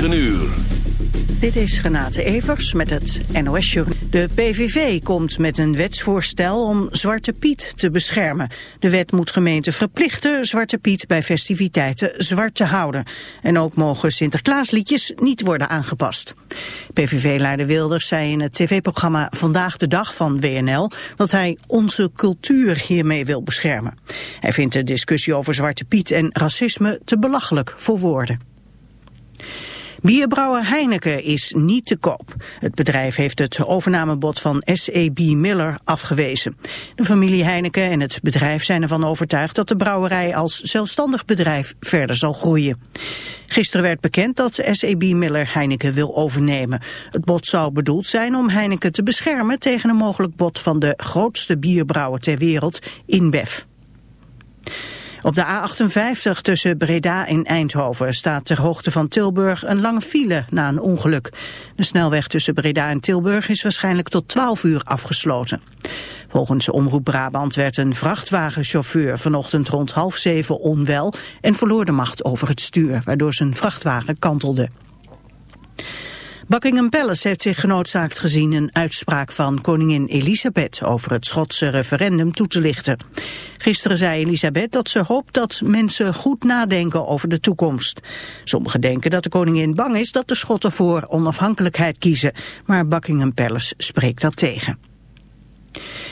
9 uur. Dit is Renate Evers met het NOS Journal. De PVV komt met een wetsvoorstel om Zwarte Piet te beschermen. De wet moet gemeenten verplichten Zwarte Piet bij festiviteiten zwart te houden. En ook mogen Sinterklaasliedjes niet worden aangepast. PVV-leider Wilders zei in het tv-programma Vandaag de Dag van WNL... dat hij onze cultuur hiermee wil beschermen. Hij vindt de discussie over Zwarte Piet en racisme te belachelijk voor woorden. Bierbrouwer Heineken is niet te koop. Het bedrijf heeft het overnamebod van SAB Miller afgewezen. De familie Heineken en het bedrijf zijn ervan overtuigd dat de brouwerij als zelfstandig bedrijf verder zal groeien. Gisteren werd bekend dat SAB Miller Heineken wil overnemen. Het bod zou bedoeld zijn om Heineken te beschermen tegen een mogelijk bod van de grootste bierbrouwer ter wereld, InBev. Op de A58 tussen Breda en Eindhoven staat ter hoogte van Tilburg een lange file na een ongeluk. De snelweg tussen Breda en Tilburg is waarschijnlijk tot 12 uur afgesloten. Volgens Omroep Brabant werd een vrachtwagenchauffeur vanochtend rond half zeven onwel en verloor de macht over het stuur, waardoor zijn vrachtwagen kantelde. Buckingham Palace heeft zich genoodzaakt gezien een uitspraak van koningin Elisabeth over het Schotse referendum toe te lichten. Gisteren zei Elisabeth dat ze hoopt dat mensen goed nadenken over de toekomst. Sommigen denken dat de koningin bang is dat de Schotten voor onafhankelijkheid kiezen, maar Buckingham Palace spreekt dat tegen.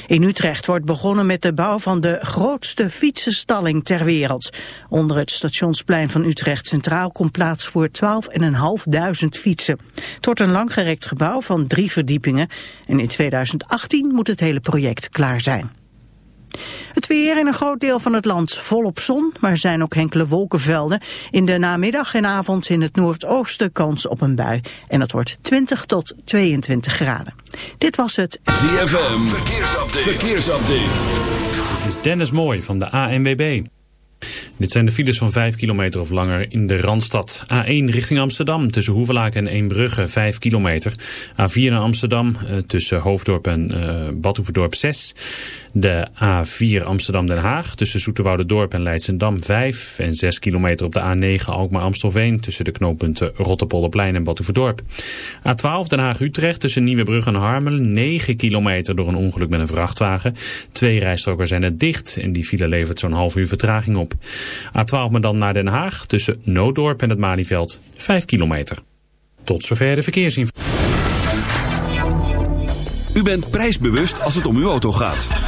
In Utrecht wordt begonnen met de bouw van de grootste fietsenstalling ter wereld. Onder het stationsplein van Utrecht Centraal komt plaats voor 12.500 fietsen. Het wordt een langgerekt gebouw van drie verdiepingen en in 2018 moet het hele project klaar zijn. Het weer in een groot deel van het land volop zon, maar er zijn ook enkele wolkenvelden. In de namiddag en avond in het noordoosten kans op een bui. En het wordt 20 tot 22 graden. Dit was het ZFM Verkeersupdate. Verkeersupdate. Dit is Dennis Mooi van de ANWB. Dit zijn de files van 5 kilometer of langer in de Randstad. A1 richting Amsterdam tussen Hoevelaak en Eembrugge 5 kilometer. A4 naar Amsterdam eh, tussen Hoofddorp en uh, Badhoevedorp 6. De A4 Amsterdam-Den Haag tussen Dorp en Leidsendam 5 en 6 kilometer op de A9 Alkmaar-Amstelveen tussen de knooppunten Rotterpolderplein en Batuverdorp. A12 Den Haag-Utrecht tussen Nieuwebrug en Harmelen 9 kilometer door een ongeluk met een vrachtwagen. Twee rijstroken zijn er dicht en die file levert zo'n half uur vertraging op. A12 maar dan naar Den Haag tussen Nooddorp en het Malieveld 5 kilometer. Tot zover de verkeersinformatie. U bent prijsbewust als het om uw auto gaat.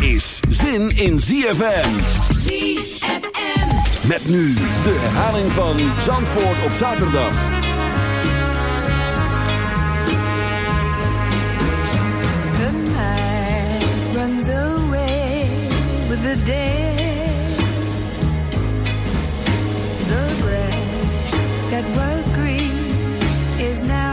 Is zin in ZFM. ZFM. Met nu de herhaling van Zandvoort op zaterdag. The night runs away with the day. The grass that was green. the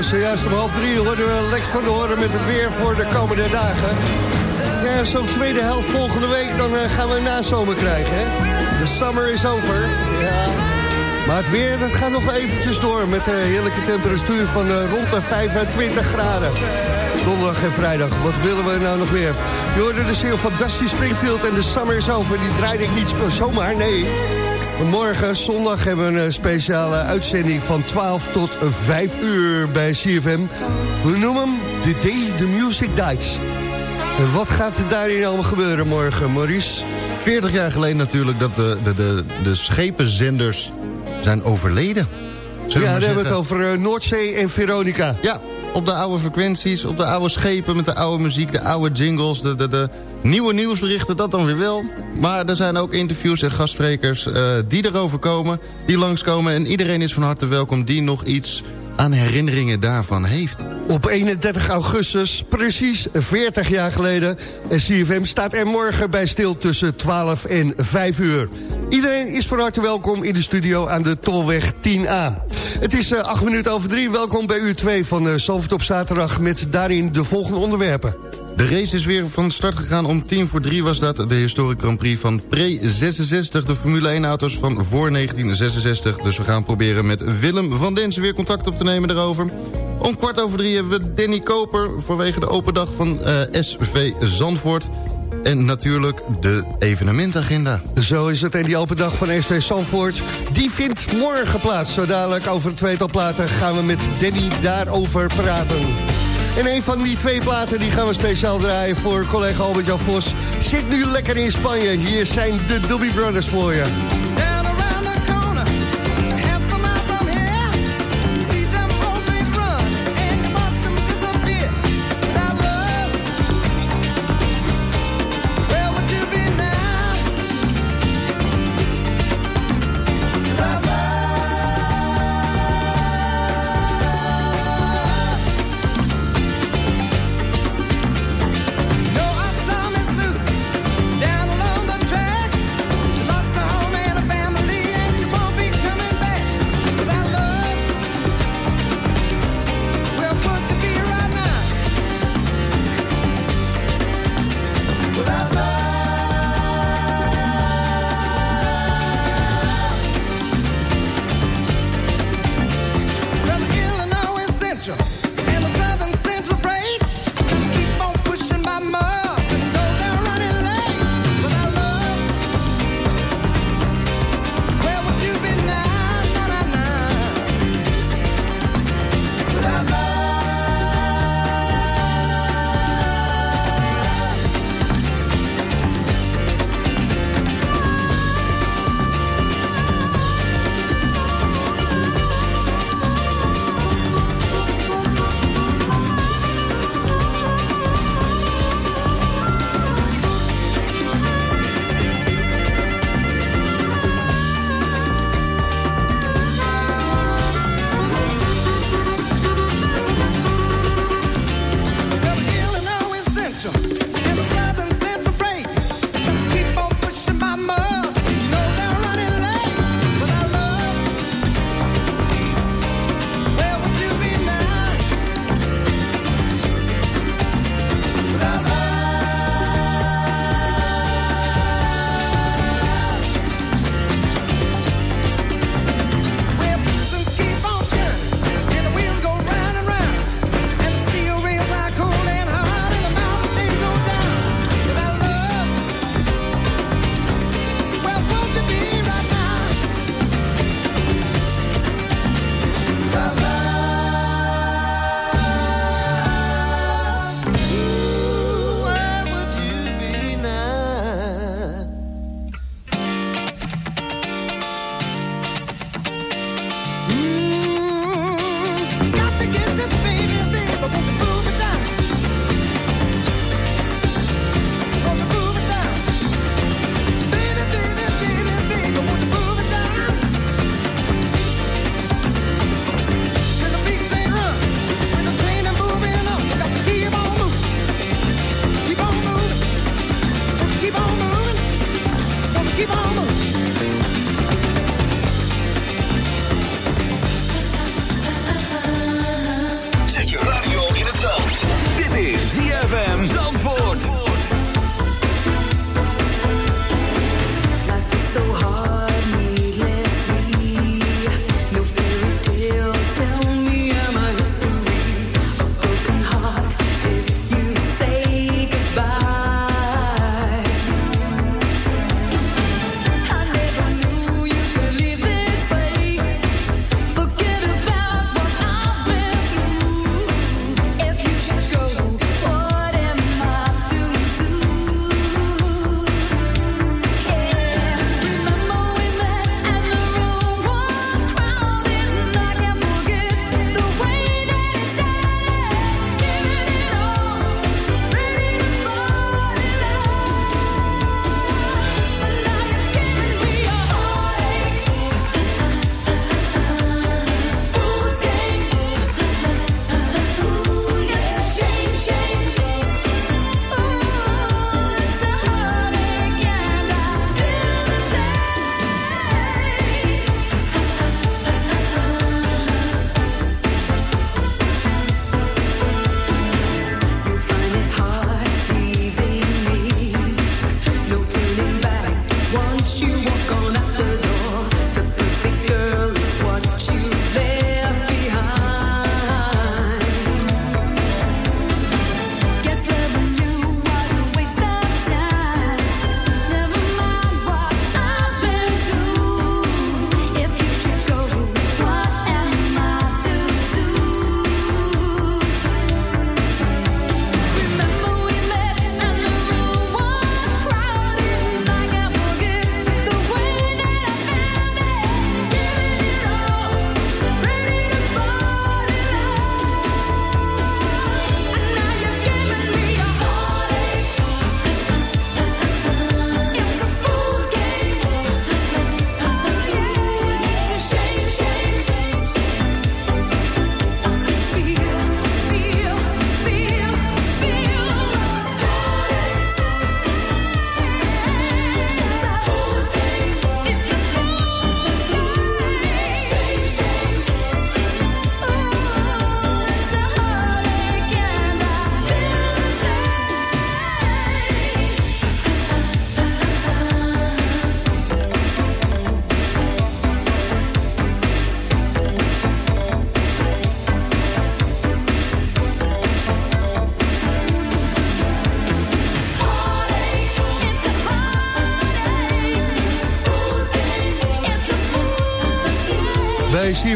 Zojuist om half drie hoorden we Lex van de Horen met het weer voor de komende dagen. Ja, zo'n tweede helft volgende week, dan eh, gaan we een nazomer krijgen? De summer is over. Ja. Maar het weer, dat gaat nog eventjes door met de heerlijke temperatuur van eh, rond de 25 graden. Donderdag en vrijdag, wat willen we nou nog meer? Je hoorde de single van Dusty Springfield en de summer is over. Die draaide ik niet zomaar, nee. Morgen, zondag, hebben we een speciale uitzending van 12 tot 5 uur bij CFM. We noemen hem The Day the Music Dies. En wat gaat er daarin allemaal gebeuren morgen, Maurice? 40 jaar geleden natuurlijk dat de, de, de, de schepenzenders zijn overleden. We Ja, dan hebben we het over eh, Noordzee en Veronica. Ja, op de oude frequenties, op de oude schepen met de oude muziek, de oude jingles, de, de, de nieuwe nieuwsberichten, dat dan weer wel. Maar er zijn ook interviews en gastsprekers eh, die erover komen, die langskomen. En iedereen is van harte welkom die nog iets aan herinneringen daarvan heeft. Op 31 augustus, precies 40 jaar geleden. En CFM staat er morgen bij stil tussen 12 en 5 uur. Iedereen is van harte welkom in de studio aan de Tolweg 10A. Het is 8 minuten over 3. Welkom bij uur 2 van uh, Zalvert op zaterdag... met daarin de volgende onderwerpen. De race is weer van start gegaan. Om tien voor drie was dat de historic Grand Prix van pre-66. De Formule 1-auto's van voor 1966. Dus we gaan proberen met Willem van Densen weer contact op te nemen daarover. Om kwart over drie hebben we Danny Koper... vanwege de open dag van uh, SV Zandvoort. En natuurlijk de evenementagenda. Zo is het. En die open dag van SV Zandvoort... die vindt morgen plaats. Zo dadelijk over een tweetal platen gaan we met Danny daarover praten. En een van die twee platen die gaan we speciaal draaien voor collega Albert-Jan Vos. Zit nu lekker in Spanje. Hier zijn de Doobie Brothers voor je.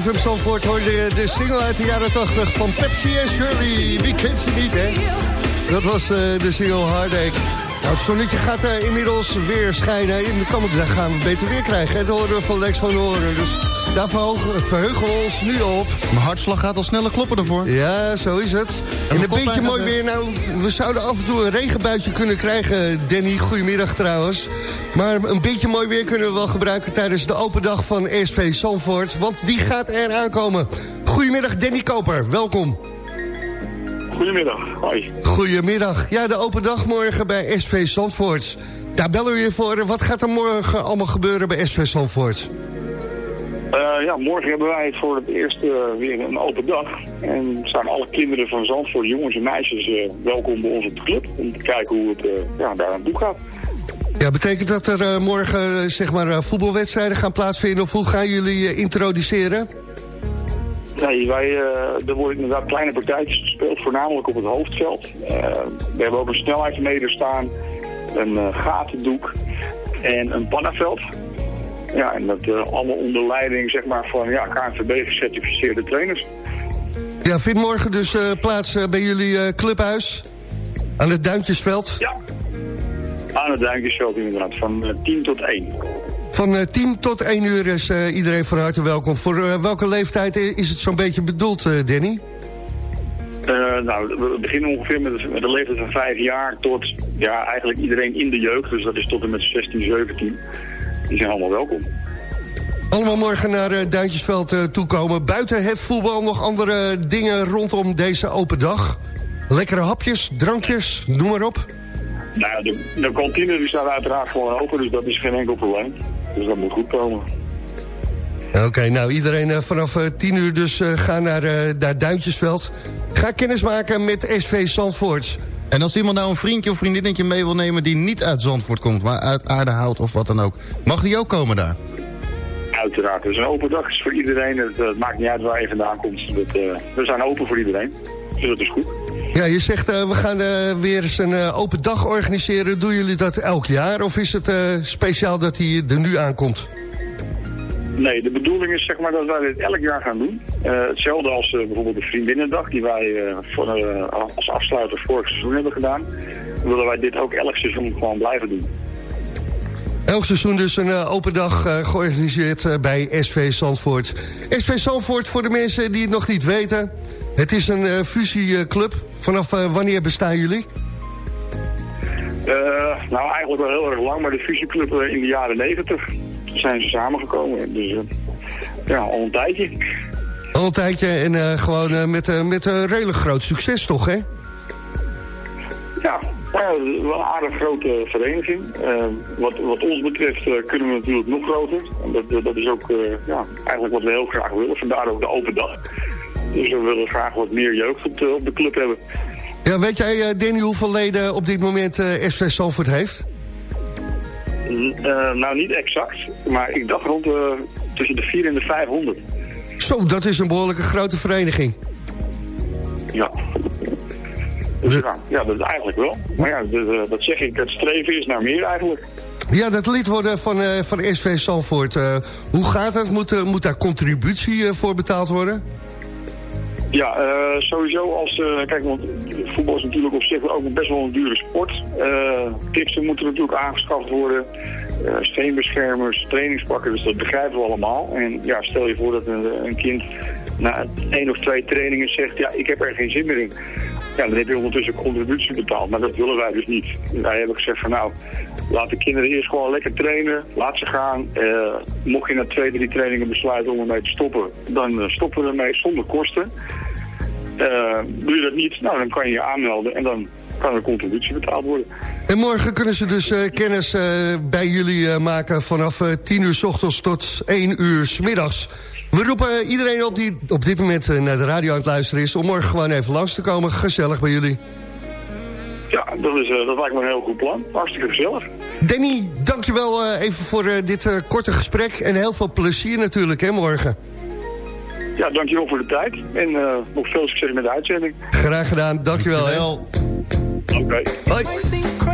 CFM Zandvoort hoorde de single uit de jaren 80 van Pepsi en Shirley. Wie kent ze niet, hè? Dat was uh, de single Heartache. Nou, het zonnetje gaat uh, inmiddels weer schijnen. In de komende gaan we beter weer krijgen. Hè? Horen we van Lex van Horen. Dus daar verheugen we ons nu op. Mijn hartslag gaat al sneller kloppen ervoor. Ja, zo is het. En, en een beetje mooi weer. Nou, we zouden af en toe een regenbuitje kunnen krijgen, Danny. Goedemiddag trouwens. Maar een beetje mooi weer kunnen we wel gebruiken tijdens de open dag van SV Zandvoort. Want die gaat er aankomen. Goedemiddag, Danny Koper. Welkom. Goedemiddag, hoi. Goedemiddag. Ja, de open dag morgen bij SV Zandvoort. Daar bellen we je voor. Wat gaat er morgen allemaal gebeuren bij SV Zandvoort? Uh, ja, morgen hebben wij het voor het eerst uh, weer een open dag. En zijn alle kinderen van Zandvoort, jongens en meisjes, uh, welkom bij ons op de club. Om te kijken hoe het ja, daar aan toe gaat. Ja, betekent dat er morgen zeg maar, voetbalwedstrijden gaan plaatsvinden? Of hoe gaan jullie introduceren? Nee, wij, er worden inderdaad kleine partijtjes gespeeld, voornamelijk op het hoofdveld. We hebben ook een snelheidsmeter staan, een gatendoek en een pannenveld. Ja, en dat allemaal onder leiding zeg maar, van ja, KNVB gecertificeerde trainers. Ja, vindt morgen dus plaats bij jullie clubhuis aan het Duintjesveld? Ja, aan het Duintjesveld inderdaad, van 10 tot 1. Van uh, 10 tot 1 uur is uh, iedereen van harte welkom. Voor uh, welke leeftijd is het zo'n beetje bedoeld, Danny? nou, we beginnen ongeveer met de, met de, leeftijd van 5 jaar tot ja, eigenlijk iedereen in de jeugd. Dus dat is tot en met 16, 17. Die zijn allemaal welkom. Allemaal morgen naar Duintjesveld toekomen. Buiten het voetbal nog andere dingen rondom deze open dag? Lekkere hapjes, drankjes, noem maar op. Nou, de, de kantine die staat uiteraard gewoon open, dus dat is geen enkel probleem. Dus dat moet goed komen. Oké, okay, nou iedereen uh, vanaf uh, 10 uur dus uh, ga naar, naar Duintjesveld. Ga kennis maken met SV Zandvoort. En als iemand nou een vriendje of vriendinnetje mee wil nemen... die niet uit Zandvoort komt, maar uit Aardehout of wat dan ook... mag die ook komen daar? Uiteraard, het is een open dag is voor iedereen. Het, het, maakt niet uit waar je vandaan komt. Dat, we zijn open voor iedereen, dus dat is goed. Ja, je zegt uh, we gaan uh, weer eens een uh, open dag organiseren. Doen jullie dat elk jaar of is het speciaal dat hij er nu aankomt? Nee, de bedoeling is zeg maar dat wij dit elk jaar gaan doen. hetzelfde als bijvoorbeeld de Vriendinnendag die wij voor, als afsluiter vorig seizoen hebben gedaan. Willen wij dit ook elk seizoen gewoon blijven doen. Elk seizoen dus een open dag georganiseerd bij SV Zandvoort. SV Zandvoort, voor de mensen die het nog niet weten... Het is een fusieclub. Vanaf wanneer bestaan jullie? Nou, eigenlijk wel heel erg lang, maar de fusieclub in de jaren negentig zijn ze samengekomen. Dus ja, al een tijdje. Al een tijdje en gewoon met, met een redelijk groot succes toch, hè? Ja, wel een aardig grote vereniging. wat, wat ons betreft kunnen we natuurlijk nog groter. Dat, dat is ook ja, eigenlijk wat we heel graag willen. Vandaar ook de open dag. Dus we willen graag wat meer jeugd op de, op de club hebben. Ja, weet jij, Danny, hoeveel leden op dit moment SV Salford heeft? Uh, nou, niet exact. Maar ik dacht rond de, tussen de 4 en de 500. Zo, dat is een behoorlijke grote vereniging. Ja. Dus ja, ja, dat is eigenlijk wel. Maar ja, dat, dat zeg ik, het streven is naar meer eigenlijk. Ja, dat lid worden van, uh, van SV Salford. Uh, hoe gaat het? Moet, moet daar contributie voor betaald worden? Ja, uh, sowieso als... Uh, kijk, want voetbal is natuurlijk op zich ook best wel een dure sport. Uh, moeten natuurlijk aangeschaft worden. steenbeschermers, trainingspakken, dus dat begrijpen we allemaal. En ja, stel je voor dat een, een kind na één of twee trainingen zegt... ja, ik heb er geen zin meer in. Ja, dan heb je ondertussen contributie betaald. Maar dat willen wij dus niet. Wij hebben gezegd van nou, laat de kinderen eerst gewoon lekker trainen. Laat ze gaan. Uh, mocht je na twee, drie trainingen besluiten om ermee te stoppen, dan stoppen we ermee zonder kosten. Uh, doe je dat niet, nou dan kan je je aanmelden en dan kan er contributie betaald worden. En morgen kunnen ze dus kennis bij jullie maken vanaf 10 uur s ochtends tot 1 uur s middags. We roepen iedereen op die op dit moment naar de radio aan het luisteren is... om morgen gewoon even langs te komen. Gezellig bij jullie. Ja, dat, is, dat lijkt me een heel goed plan. Hartstikke gezellig. Danny, dankjewel even voor dit korte gesprek. En heel veel plezier natuurlijk, hè, morgen. Ja, dankjewel voor de tijd. En uh, nog veel succes met de uitzending. Graag gedaan, dankjewel. dankjewel. Oké. Okay. Hoi.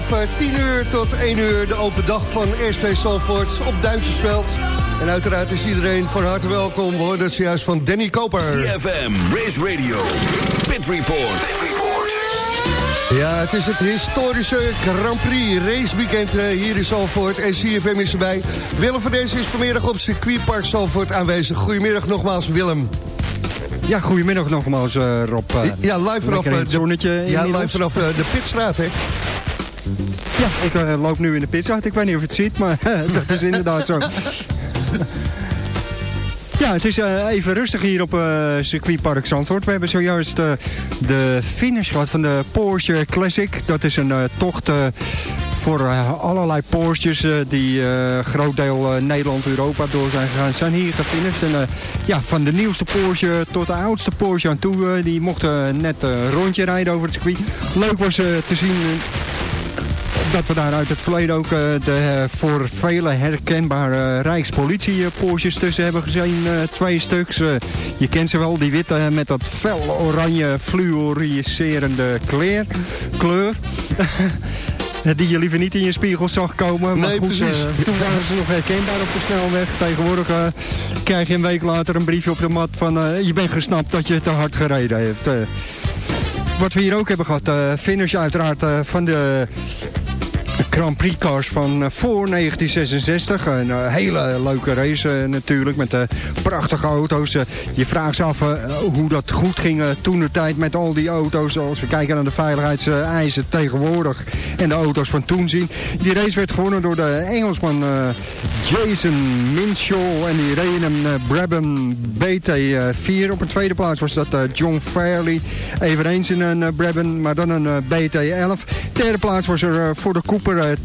Vanaf 10 eh, uur tot 1 uur de open dag van SV Salford op Duintjesveld. En uiteraard is iedereen van harte welkom. We hoorden het zojuist van Danny Koper. CFM, Race Radio, Pit Report. Ja, het is het historische Grand Prix raceweekend uh, hier in Salford. En CFM is erbij. Willem van deze is vanmiddag op circuitpark Salford aanwezig. Goedemiddag nogmaals, Willem. Ja, goedemiddag nogmaals, uh, Rob. Uh, ja, live vanaf, het zonnetje ja, live vanaf de Pitstraat, hè? Ja, ik uh, loop nu in de Pitstraat. Ik weet niet of je het ziet, maar dat is inderdaad zo. Ja, het is uh, even rustig hier op uh, circuitpark Zandvoort. We hebben zojuist uh, de finish gehad van de Porsche Classic. Dat is een tocht voor allerlei Porsches die groot deel Nederland, Europa door zijn gegaan. Zijn hier gefinished. En ja, van de nieuwste Porsche tot de oudste Porsche aan toe. die mochten net een rondje rijden over het circuit. Leuk was te zien dat we daar uit het verleden ook uh, de uh, voor velen herkenbare Rijkspolitie Porsches tussen hebben gezien. Twee stuks. je kent ze wel, die witte met dat fel oranje fluoriserende kleur. kleur. die je liever niet in je spiegel zag komen. Maar nee, goed, toen waren ze nog herkenbaar op de snelweg. Tegenwoordig krijg je een week later een briefje op de mat van... je bent gesnapt dat je te hard gereden hebt. wat we hier ook hebben gehad, finish uiteraard van de Grand Prix cars van uh, voor 1966. Een uh, hele leuke race uh, natuurlijk met prachtige auto's. je vraagt je af hoe dat goed ging toen de tijd met al die auto's. Als we kijken naar de veiligheidseisen tegenwoordig en de auto's van toen zien. Die race werd gewonnen door de Engelsman Jason Minshaw en die reed een Brabham BT4. Op een tweede plaats was dat John Fairley. Eveneens in een Brabham, maar dan een BT11. Derde plaats was er voor de Cooper TS251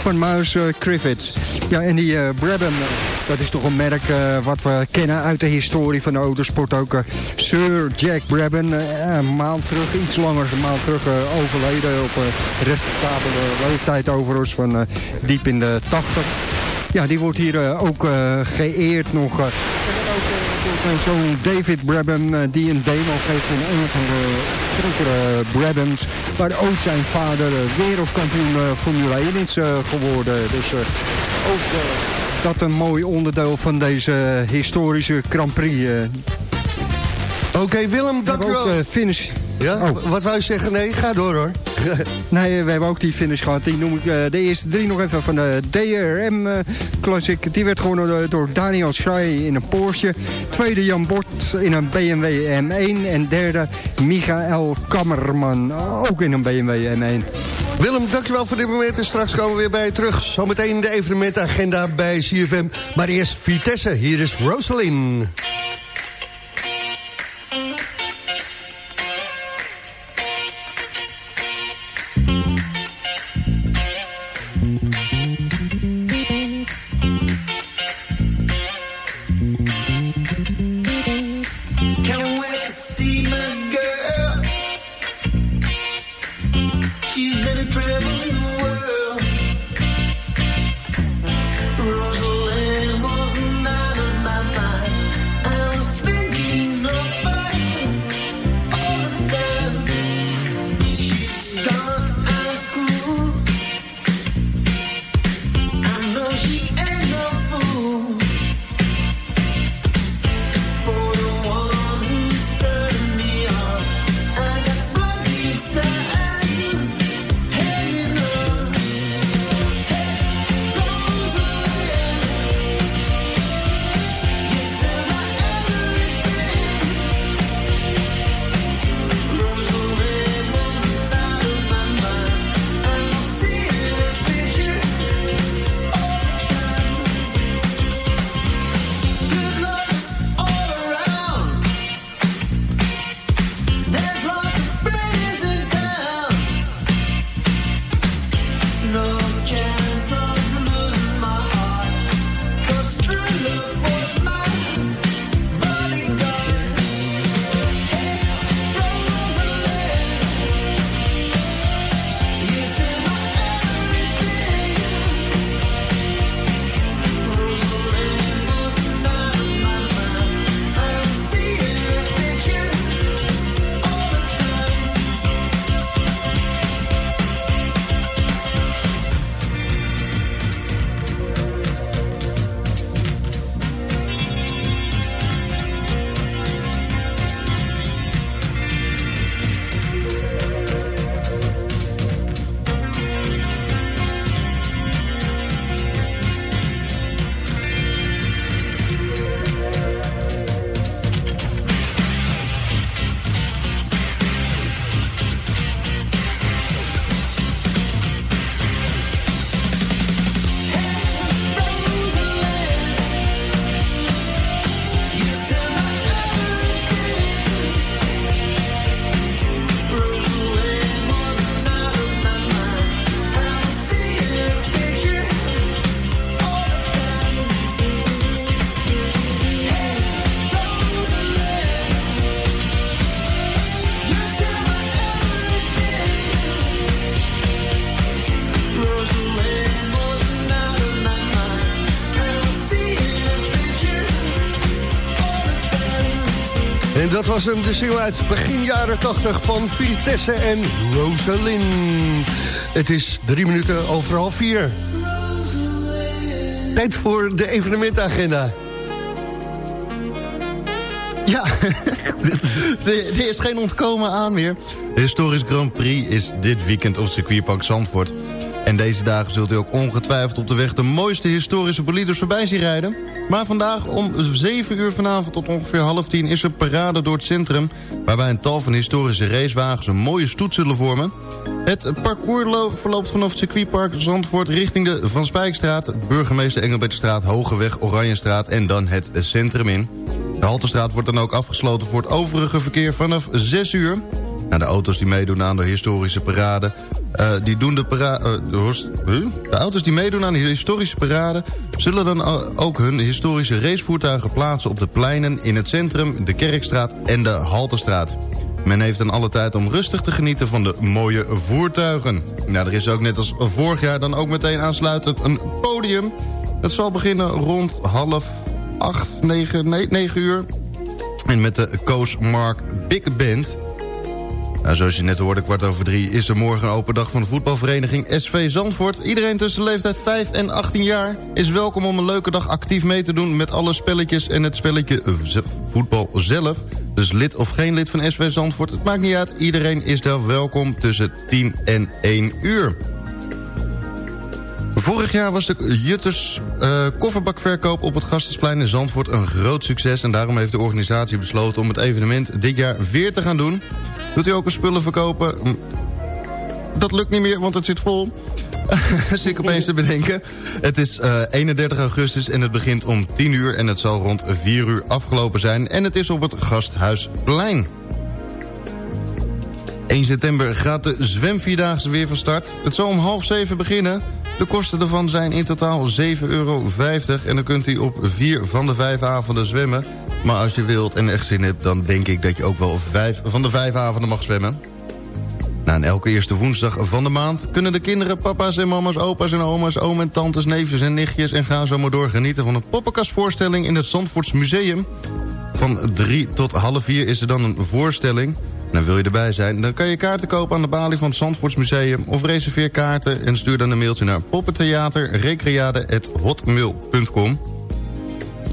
van Muis Griffiths. Ja, en die Brabham, dat is toch een merk wat we kennen uit de historie van de autosport ook. Sir Jack Brabham, een maand terug, iets langer een maand terug overleden op respectabele leeftijd overigens van diep in de 80. Ja, die wordt hier ook geëerd nog. Zo'n David Brabham die een demo geeft van een van de grotere Brabhams. Waar ook zijn vader wereldkampioen Formule 1 is geworden. Dus ook dat een mooi onderdeel van deze historische Grand Prix. Oké, Willem, dank u wel. finish. Ja, Oh. wat wou je zeggen? Nee, ga door hoor. Nee, we hebben ook die finish gehad. Die noem ik eh, de eerste drie nog even van de DRM eh, Classic. Die werd gewonnen door, door Daniel Schreier in een Porsche. Tweede Jan Bort in een BMW M1. En derde Michael Kammerman, ook in een BMW M1. Willem, dankjewel voor dit moment. En straks komen we weer bij je terug. Zometeen de evenementagenda bij CFM. Maar eerst Vitesse. Hier is Rosalind. En dat was hem, de single uit begin jaren 80 van Vitesse en Rosalind. Het is drie minuten over half vier. Tijd voor de evenementagenda. Ja, er is geen ontkomen aan meer. De historisch Grand Prix is dit weekend op circuitpark Zandvoort. En deze dagen zult u ook ongetwijfeld op de weg de mooiste historische bolides voorbij zien rijden. Maar vandaag om 7 uur vanavond tot ongeveer half 10 is er parade door het centrum... waarbij een tal van historische racewagens een mooie stoet zullen vormen. Het parcours lo- verloopt vanaf het circuitpark Zandvoort richting de Van Spijkstraat... burgemeester Engelbertstraat, Hogeweg, Oranjestraat en dan het centrum in. De Haltestraat wordt dan ook afgesloten voor het overige verkeer vanaf 6 uur. Nou, de auto's die meedoen aan de historische parade Eh, die doen de, para eh, de, auto's die meedoen aan de historische parade... zullen dan ook hun historische racevoertuigen plaatsen op de pleinen... in het centrum, de Kerkstraat en de Haltestraat. Men heeft dan alle tijd om rustig te genieten van de mooie voertuigen. Nou, er is ook net als vorig jaar dan ook meteen aansluitend een podium. Het zal beginnen rond half acht, negen, nee, negen uur. En met de Koos Mark Big Band... Nou, zoals je net hoorde, kwart over drie... is er morgen een open dag van de voetbalvereniging SV Zandvoort. Iedereen tussen de leeftijd 5 en 18 jaar is welkom om een leuke dag actief mee te doen... met alle spelletjes en het spelletje voetbal zelf. Dus lid of geen lid van SV Zandvoort, het maakt niet uit. Iedereen is daar welkom tussen 10 en 1 uur. Vorig jaar was de Jutters eh, kofferbakverkoop op het Gastensplein in Zandvoort een groot succes. En daarom heeft de organisatie besloten om het evenement dit jaar weer te gaan doen. Doet u ook een spullen verkopen? Hm, Dat lukt niet meer, want het zit vol. Zit opeens te bedenken. Het is eh, 31 augustus en het begint om 10 uur... en het zal rond 4 uur afgelopen zijn. En het is op het Gasthuisplein. 1 september gaat de zwemvierdaagse weer van start. Het zal om half zeven beginnen. De kosten ervan zijn in totaal 7,50 euro. En dan kunt u op vier van de vijf avonden zwemmen. Maar als je wilt en echt zin hebt... dan denk ik dat je ook wel vijf van de vijf avonden mag zwemmen. Nou, en elke eerste woensdag van de maand... kunnen de kinderen, papa's en mama's, opa's en oma's... oom en tantes, neefjes en nichtjes... en gaan zo maar door genieten van een poppenkastvoorstelling... in het Zandvoorts Museum. Van drie tot half vier is er dan een voorstelling... Nou, wil je erbij zijn, dan kan je kaarten kopen aan de balie van het Zandvoorts Museum... of reserveer kaarten en stuur dan een mailtje naar poppentheaterrecreade.hotmail.com.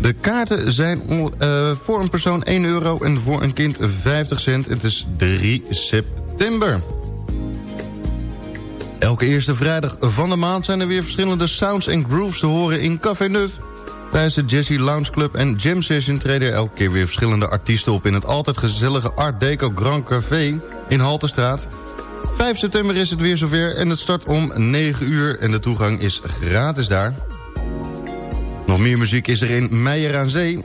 De kaarten zijn eh, voor een persoon 1 euro en voor een kind 50 cent. Het is 3 september. Elke eerste vrijdag van de maand zijn er weer verschillende sounds en grooves te horen in Café Neuf. Tijdens de Jazzy Lounge Club en Jam Session treden er elke keer weer verschillende artiesten op... in het altijd gezellige Art Deco Grand Café in Halterstraat. 5 september is het weer zover en het start om 9 uur en de toegang is gratis daar. Nog meer muziek is er in Meijer aan Zee.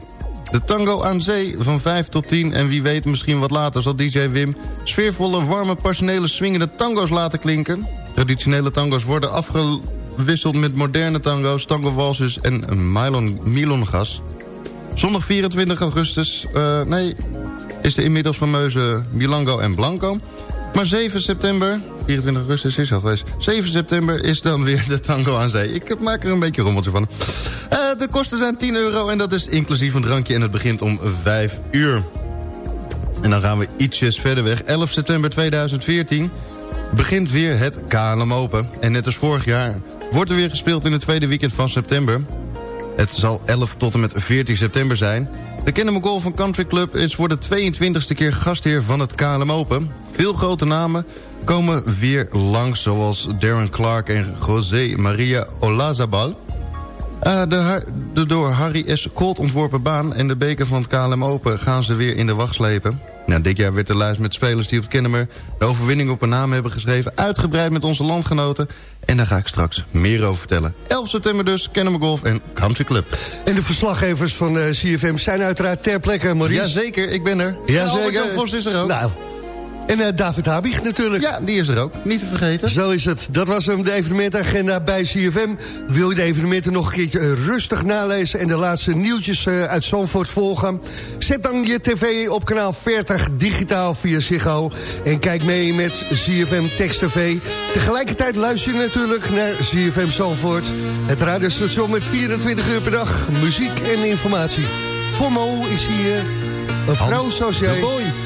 De Tango aan Zee van 5 tot 10 en wie weet misschien wat later zal DJ Wim... sfeervolle, warme, passionele, swingende tango's laten klinken. Traditionele tango's worden afgewisseld met moderne tango's, tango walsus en Milon, milongas. Zondag 24 augustus, eh, nee, is de inmiddels fameuze Milango en Blanco. Maar 7 september, 24 augustus is al geweest... 7 september is dan weer de tango aan zee. Ik maak er een beetje rommeltje van. Eh, de kosten zijn 10 euro en dat is inclusief een drankje... en het begint om 5 uur. En dan gaan we ietsjes verder weg. 11 september 2014 begint weer het KLM Open. En net als vorig jaar wordt er weer gespeeld in het tweede weekend van september. Het zal 11 tot en met 14 september zijn. De Kennemer Golf Country Club is voor de 22e keer gastheer van het KLM Open. Veel grote namen komen weer langs, zoals Darren Clark en José Maria Olazabal. Eh, de, de door Harry S. Colt ontworpen baan en de beker van het KLM Open gaan ze weer in de wacht slepen. Nou, dit jaar werd de lijst met spelers die op het Kennemer de overwinning op een naam hebben geschreven... uitgebreid met onze landgenoten. En daar ga ik straks meer over vertellen. 11 september dus, Kennemer Golf en Country Club. En de verslaggevers van eh, CFM zijn uiteraard ter plekke, Maurice. Jazeker, ik ben er. Ja, En Albert. Jan Vos is er ook. Nou, en eh, David Habig natuurlijk. Ja, die is er ook. Niet te vergeten. Zo is het. Dat was hem, de evenementagenda bij CFM. Wil je de evenementen nog een keertje eh, rustig nalezen... en de laatste nieuwtjes eh, uit Zandvoort volgen? Zet dan je tv op kanaal 40 digitaal via Ziggo... en kijk mee met CFM Text TV. Tegelijkertijd luister je natuurlijk naar CFM Zandvoort. Het radiostation met 24 uur per dag. Muziek en informatie. Voor Mo is hier een vrouw Hans zoals de jij. Boy.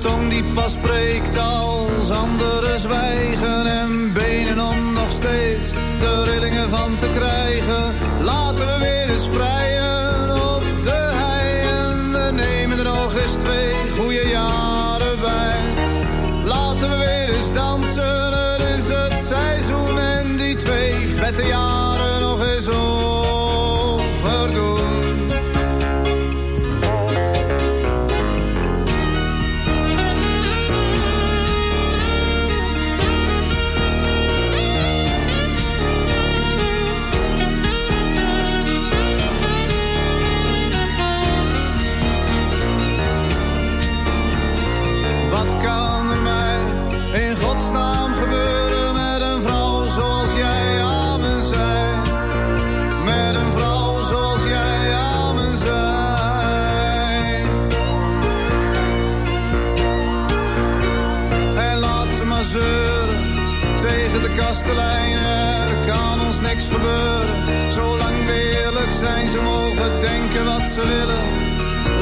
懂你把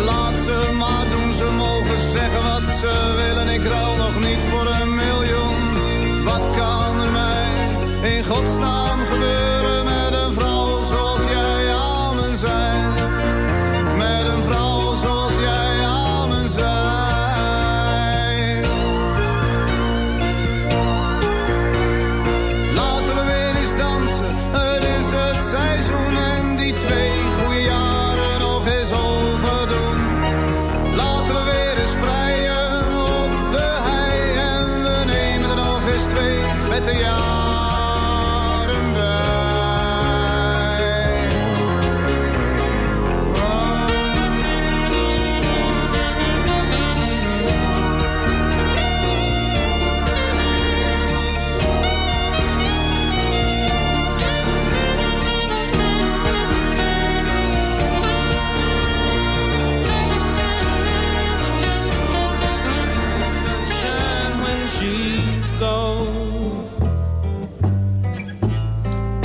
Laat ze maar doen, ze mogen zeggen wat ze willen.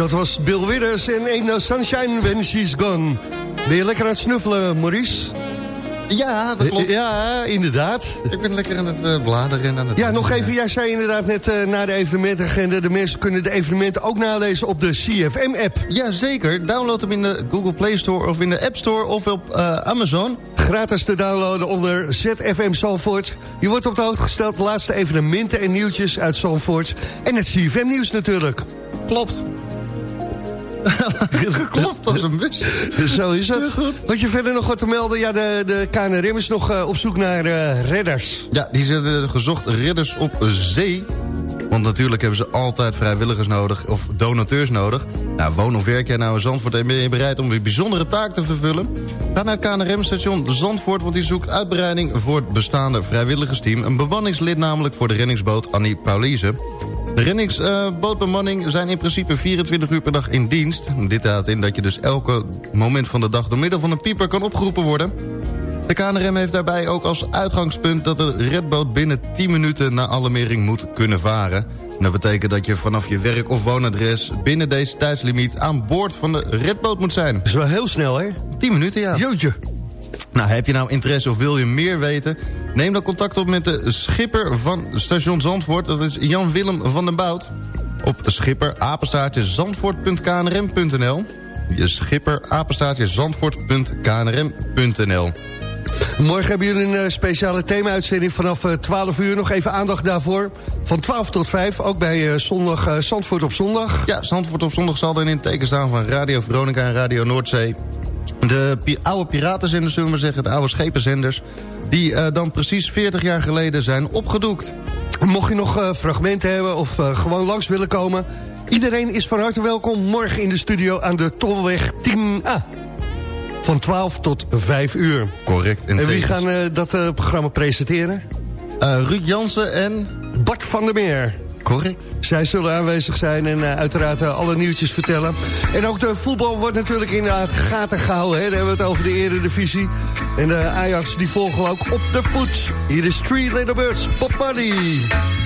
dat was Bill Withers en Ain't No Sunshine When She's Gone. Ben je lekker aan het snuffelen, Maurice? Ja, dat klopt. Ja, inderdaad. Ik ben lekker aan het eh, bladeren en aan het... Ja, nog even, jij zei inderdaad net uh, na de evenementagenda... de mensen kunnen de evenementen ook nalezen op de CFM-app. Ja, zeker. Download hem in de Google Play Store of in de App Store of op uh, Amazon. Gratis te downloaden onder ZFM Zalvoort. Je wordt op de hoogte gesteld de laatste evenementen en nieuwtjes uit Zalvoort. En het CFM-nieuws natuurlijk. Klopt. Klopt, als een bus. Zo is het. Had je verder nog wat te melden? Ja, de, de KNRM is nog uh, op zoek naar uh, redders. Ja, die zijn uh, gezocht redders op zee. Want natuurlijk hebben ze altijd vrijwilligers nodig, of donateurs nodig. Nou, woon of werk jij nou in Zandvoort en ben je bereid om een bijzondere taak te vervullen? Ga naar het KNRM-station Zandvoort, want die zoekt uitbreiding voor het bestaande vrijwilligersteam. Een bemanningslid namelijk voor de reddingsboot Annie Paulize. De reddingsbootbemanning zijn in principe 24 uur per dag in dienst. Dit houdt in dat je dus elke moment van de dag door middel van een pieper kan opgeroepen worden. De KNRM heeft daarbij ook als uitgangspunt dat de redboot binnen 10 minuten naar alarmering moet kunnen varen. En dat betekent dat je vanaf je werk of woonadres binnen deze tijdslimiet aan boord van de redboot moet zijn. Dat is wel heel snel, hè? 10 minuten, ja. Jootje. Nou, heb je nou interesse of wil je meer weten? Neem dan contact op met de schipper van station Zandvoort. Dat is Jan-Willem van den Bout. Op schipper apenstaartje zandvoort.knrm.nl Je schipper apenstaartje zandvoort.knrm.nl Morgen hebben jullie een eh, speciale thema-uitzending vanaf eh, 12 uur. Nog even aandacht daarvoor. Van 12 tot 5, ook bij eh, zondag eh, Zandvoort op zondag. Ja, Zandvoort op zondag zal dan in het teken staan van Radio Veronica en Radio Noordzee. De oude piratenzenders, zullen we maar zeggen, de oude schepenzenders... die eh, dan precies 40 jaar geleden zijn opgedoekt. Mocht je nog eh, fragmenten hebben of eh, gewoon langs willen komen... iedereen is van harte welkom morgen in de studio aan de Tolweg 10A. Van 12 tot 5 uur. Correct. En wie tevens- gaan dat programma presenteren? Ruud Jansen en... Bart van der Meer. Correct. Zij zullen aanwezig zijn en eh, uiteraard eh, alle nieuwtjes vertellen. En ook de voetbal wordt natuurlijk in de gaten gehouden. Hè? Dan hebben we het over de eredivisie. En de Ajax die volgen ook op de voet. Hier is Three Little Birds, Marley.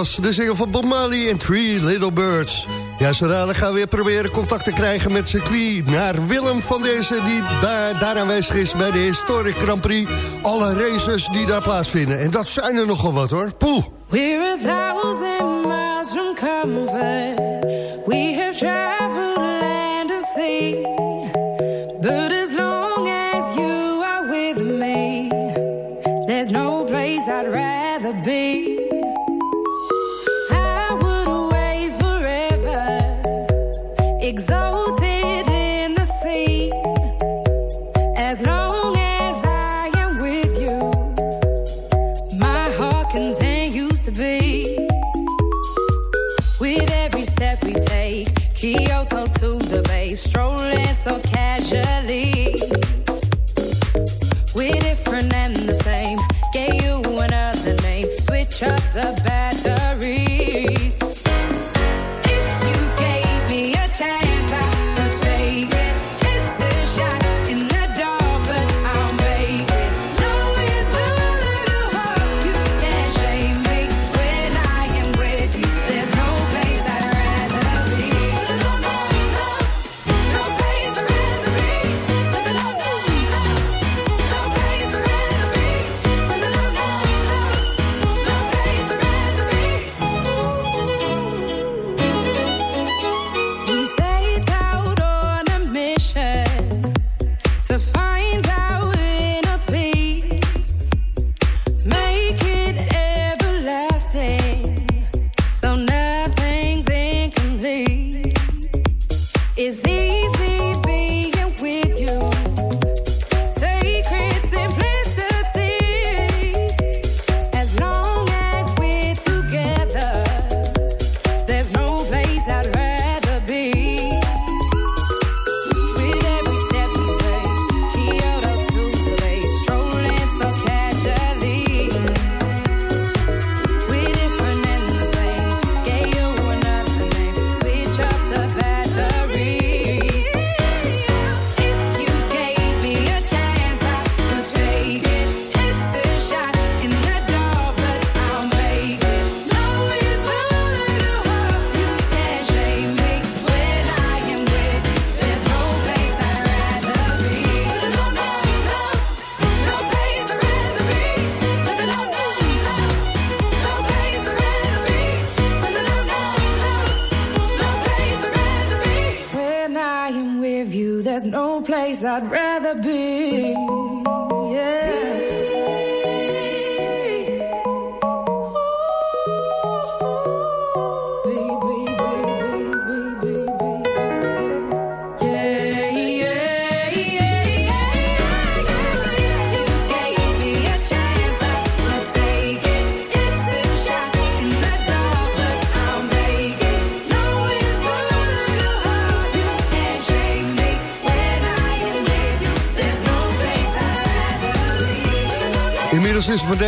De zinger van Bob Marley en Three Little Birds. Ja, zo dadelijk gaan we weer proberen contact te krijgen met circuit... naar Willem van deze, die daar, daar aanwezig is bij de Historic Grand Prix. Alle races die daar plaatsvinden. En dat zijn er nogal wat, hoor. Poeh! We're a thousand miles from comfort.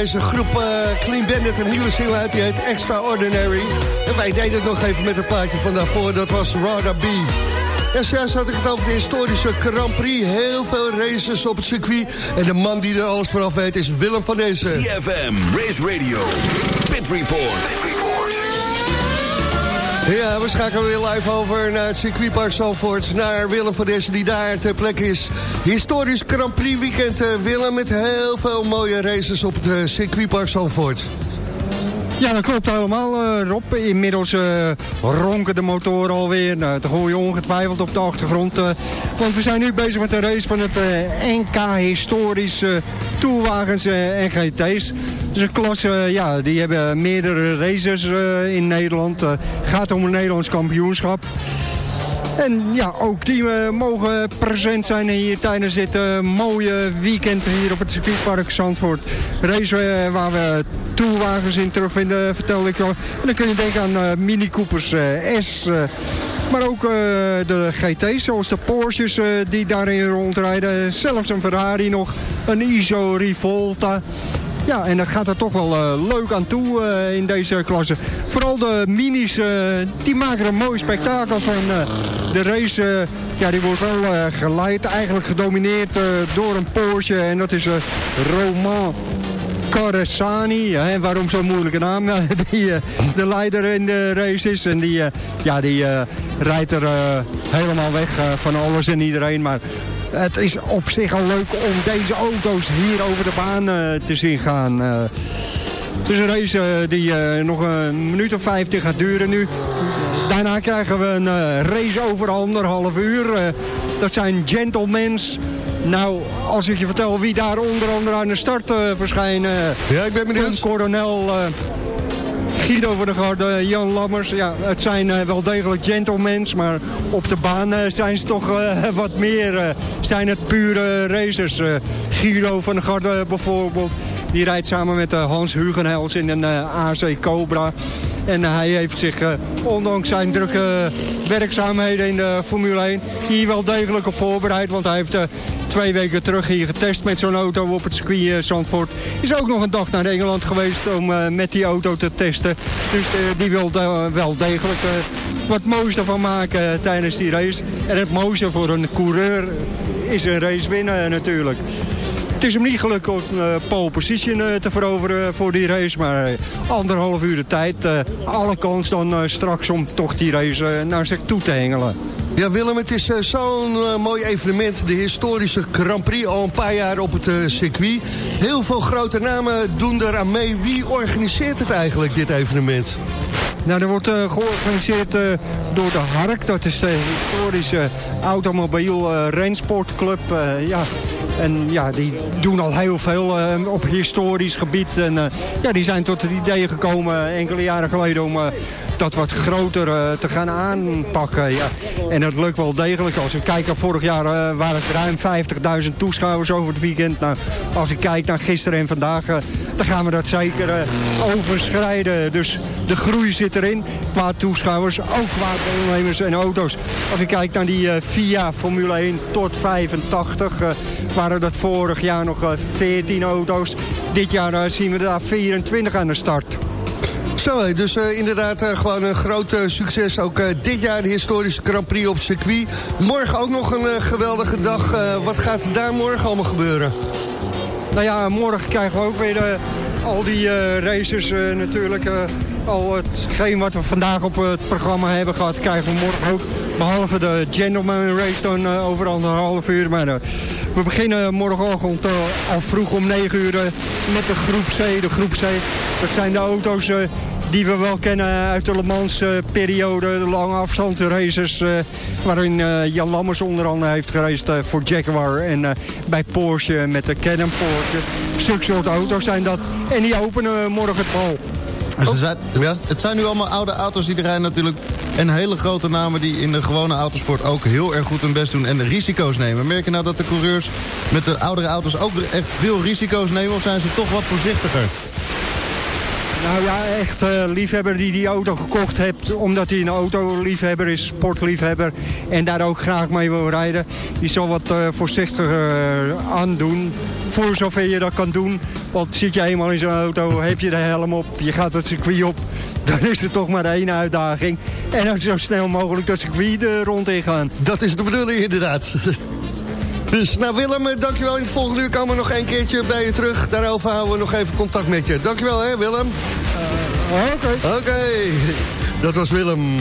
Deze groep eh, Clean Bandit een nieuwe single uit. Die heet Extraordinary. En wij deden het nog even met een plaatje van daarvoor. Dat was Rada B. En zojuist had ik het over de historische Grand Prix. Heel veel races op het circuit. En de man die er alles vanaf weet is Willem van deze. CFM, Race Radio, Pit Report. Ja, we schakelen weer live over naar het circuitpark Zalvoort. Naar Willem van deze die daar ter plekke is. Historisch Grand Prix weekend, eh, Willem, met heel veel mooie races op het eh, circuitpark Zalvoort. Ja, dat klopt helemaal, eh, Rob. Inmiddels eh, ronken de motoren alweer. Nou, dat hoor je ongetwijfeld op de achtergrond. eh, want we zijn nu bezig met de race van het NK Historisch Tourwagens eh, en GT's. Dus een klasse, ja, die hebben meerdere races in Nederland. Gaat om een Nederlands kampioenschap. En ja, ook die eh, mogen present zijn hier tijdens dit eh, mooie weekend hier op het circuitpark Zandvoort. Race eh, waar we toerwagens in terugvinden, vertelde ik al. En dan kun je denken aan Mini Coopers S... maar ook de GT's, zoals de Porsches die daarin rondrijden. Zelfs een Ferrari nog, een ISO Rivolta. Ja, en dan gaat er toch wel eh, leuk aan toe eh, in deze klasse. Vooral de minis, eh, die maken een mooi spektakel van de race. ja, die wordt wel geleid, eigenlijk gedomineerd door een Porsche. En dat is Roman Caressani, hè, waarom zo'n moeilijke naam, die eh, de leider in de race is. En die, ja, die rijdt er helemaal weg van alles en iedereen. Maar het is op zich al leuk om deze auto's hier over de baan eh, te zien gaan. Eh, het is een race eh, die nog een minuut of 15 gaat duren nu. Daarna krijgen we een race over anderhalf uur. Dat zijn gentlemans. Nou, als ik je vertel wie daar onder andere aan de start verschijnen. Ja, ik ben benieuwd. Coronel eh, Guido van der Garde, Jan Lammers. Ja, het zijn eh, wel degelijk gentlemans, maar op de baan eh, zijn ze toch eh, wat meer. eh, zijn het pure racers. Eh, Guido van Garde bijvoorbeeld. Die rijdt samen met eh, Hans Hugenhels in een eh, AC Cobra. En eh, hij heeft zich, ondanks zijn drukke werkzaamheden in de Formule 1... hier wel degelijk op voorbereid. Want hij heeft twee weken terug hier getest met zo'n auto op het circuit Zandvoort. Is ook nog een dag naar Engeland geweest om met die auto te testen. Dus die wil wel degelijk wat moois ervan maken tijdens die race. En het mooiste voor een coureur is een race winnen natuurlijk. Het is hem niet gelukt om uh, pole position eh, te veroveren voor die race. Maar eh, anderhalf uur de tijd. alle kans dan straks om toch die race naar zich toe te hengelen. Ja, Willem, het is zo'n mooi evenement. De historische Grand Prix al een paar jaar op het circuit. Heel veel grote namen doen er aan mee. Wie organiseert het eigenlijk, dit evenement? Nou, er wordt eh, georganiseerd door de HARK. Dat is de historische automobiel eh rensportclub. ja. En ja, die doen al heel veel eh, op historisch gebied. En eh, ja, die zijn tot het idee gekomen eh, enkele jaren geleden om... dat wat groter te gaan aanpakken. Ja. En dat lukt wel degelijk. Als we kijken, vorig jaar waren het ruim 50.000 toeschouwers over het weekend. Nou, als ik kijk naar gisteren en vandaag, dan gaan we dat zeker overschrijden. Dus de groei zit erin, qua toeschouwers, ook qua deelnemers en auto's. Als ik kijk naar die VIA Formule 1 tot 85, eh, waren dat vorig jaar nog eh, 14 auto's. Dit jaar eh, zien we daar 24 aan de start. Zo, dus eh, inderdaad eh, gewoon een groot eh, succes. Ook eh, dit jaar de historische Grand Prix op circuit. Morgen ook nog een eh, geweldige dag. Eh, wat gaat daar morgen allemaal gebeuren? Nou ja, morgen krijgen we ook weer eh, al die eh, eh, natuurlijk. eh, al hetgeen wat we vandaag op het programma hebben gehad, krijgen we morgen ook. Behalve de Gentleman Race dan eh, over anderhalf uur. Maar eh, we beginnen morgenochtend eh, al vroeg om 9 uur met de groep C. De groep C, dat zijn de auto's die we wel kennen uit de Le Mans periode, de lange afstand races, eh, waarin Jan Lammers onder andere heeft gereisd voor Jaguar en bij Porsche met de Canon Porsche. Zulke soort auto's zijn dat. En die openen morgen het bal. Dus er zijn, ja, het zijn nu allemaal oude auto's die er rijden natuurlijk. En hele grote namen die in de gewone autosport ook heel erg goed hun best doen. En de risico's nemen. Merk je nou dat de coureurs met de oudere auto's ook echt veel risico's nemen? Of zijn ze toch wat voorzichtiger? Nou ja, echt eh, liefhebber die die auto gekocht hebt... omdat hij een autoliefhebber is, sportliefhebber... en daar ook graag mee wil rijden... die zal wat eh, voorzichtiger eh, aandoen. Voor zover je dat kan doen. Want zit je eenmaal in zo'n auto, heb je de helm op... je gaat het circuit op, dan is er toch maar één uitdaging. En dan zo snel mogelijk dat circuit er rond in gaan. Dat is de bedoeling inderdaad. Dus nou Willem, eh, dankjewel. In het volgende uur komen we nog een keertje bij je terug. Daarover houden we nog even contact met je. Dankjewel hè Willem. Oké. Oké, dat was Willem.